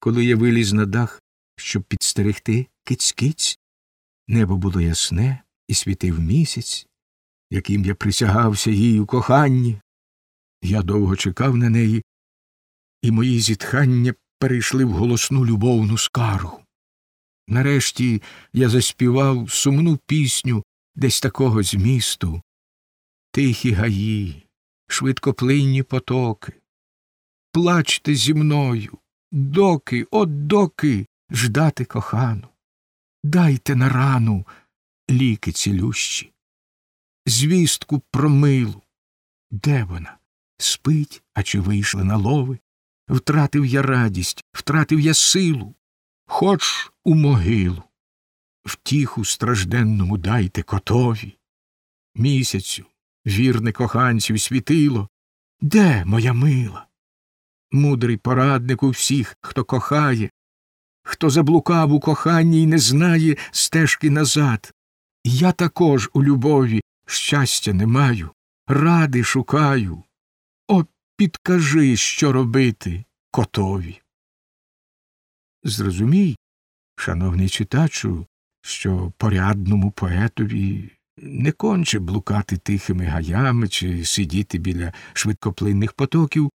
коли я виліз на дах, щоб підстерегти киць-киць. Небо було ясне і світив місяць, яким я присягався їй у коханні. Я довго чекав на неї, і мої зітхання перейшли в голосну любовну скаргу. Нарешті я заспівав сумну пісню десь такого змісту. Тихі гаї, швидкоплинні потоки. Плачте зі мною, доки, от доки ждати кохану. Дайте на рану ліки цілющі, звістку про милу. Де вона? Спить, а чи вийшла на лови? Втратив я радість, втратив я силу, хоч у могилу. Втіху стражденному дайте котові. Місяцю, вірне коханців світило. Де моя мила? Мудрий порадник у всіх, хто кохає, хто заблукав у коханні і не знає стежки назад. Я також у любові щастя не маю, ради шукаю. О, підкажи, що робити котові. Зрозумій, шановний читачу, що порядному поетові не конче блукати тихими гаями чи сидіти біля швидкоплинних потоків,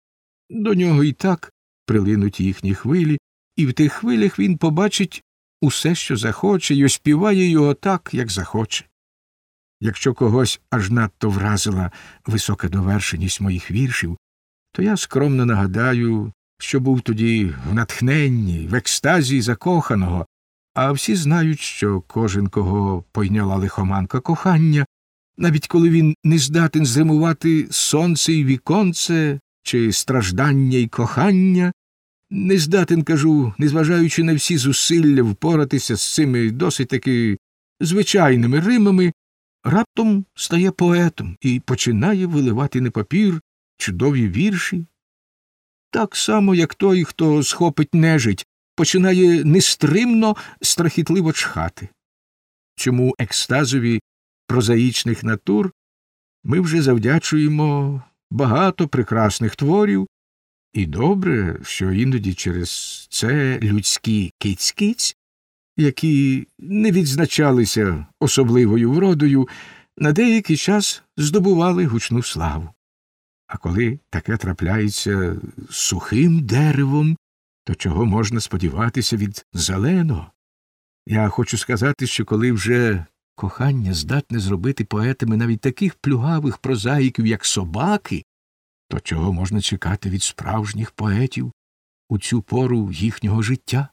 до нього і так прилинуть їхні хвилі, і в тих хвилях він побачить усе, що захоче, і оспіває його так, як захоче. Якщо когось аж надто вразила висока довершеність моїх віршів, то я скромно нагадаю, що був тоді в натхненні, в екстазі закоханого, а всі знають, що кожен, кого пойняла лихоманка кохання, навіть коли він не здатен зримувати сонце і віконце чи страждання й кохання, не здатен, кажу, незважаючи на всі зусилля впоратися з цими досить таки звичайними римами, раптом стає поетом і починає виливати на папір чудові вірші. Так само, як той, хто схопить нежить, починає нестримно, страхітливо чхати. Чому екстазові прозаїчних натур ми вже завдячуємо багато прекрасних творів, і добре, що іноді через це людські киць-киць, які не відзначалися особливою вродою, на деякий час здобували гучну славу. А коли таке трапляється з сухим деревом, то чого можна сподіватися від зеленого? Я хочу сказати, що коли вже кохання здатне зробити поетами навіть таких плюгавих прозаїків, як собаки, то чого можна чекати від справжніх поетів у цю пору їхнього життя?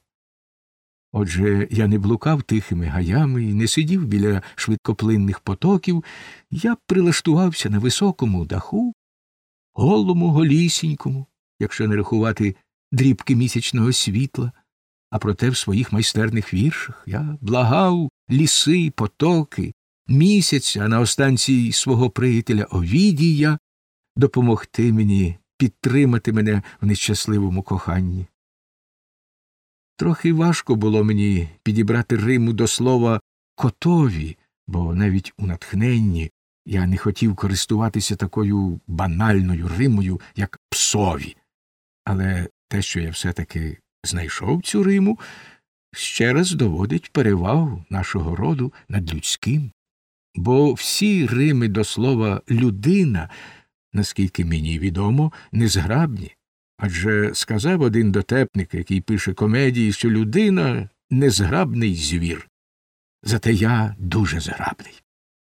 Отже, я не блукав тихими гаями і не сидів біля швидкоплинних потоків, я прилаштувався на високому даху, голому голісінькому, якщо не рахувати дрібки місячного світла, а проте в своїх майстерних віршах я благав ліси, потоки, місяця на останції свого приятеля Овідія допомогти мені підтримати мене в нещасливому коханні. Трохи важко було мені підібрати Риму до слова котові, бо навіть у натхненні я не хотів користуватися такою банальною римою, як псові. Але те, що я все таки знайшов цю риму, ще раз доводить перевагу нашого роду над людським. Бо всі рими до слова людина, наскільки мені відомо, незграбні. Адже сказав один дотепник, який пише комедії, що людина незграбний звір. Зате я дуже зграбний.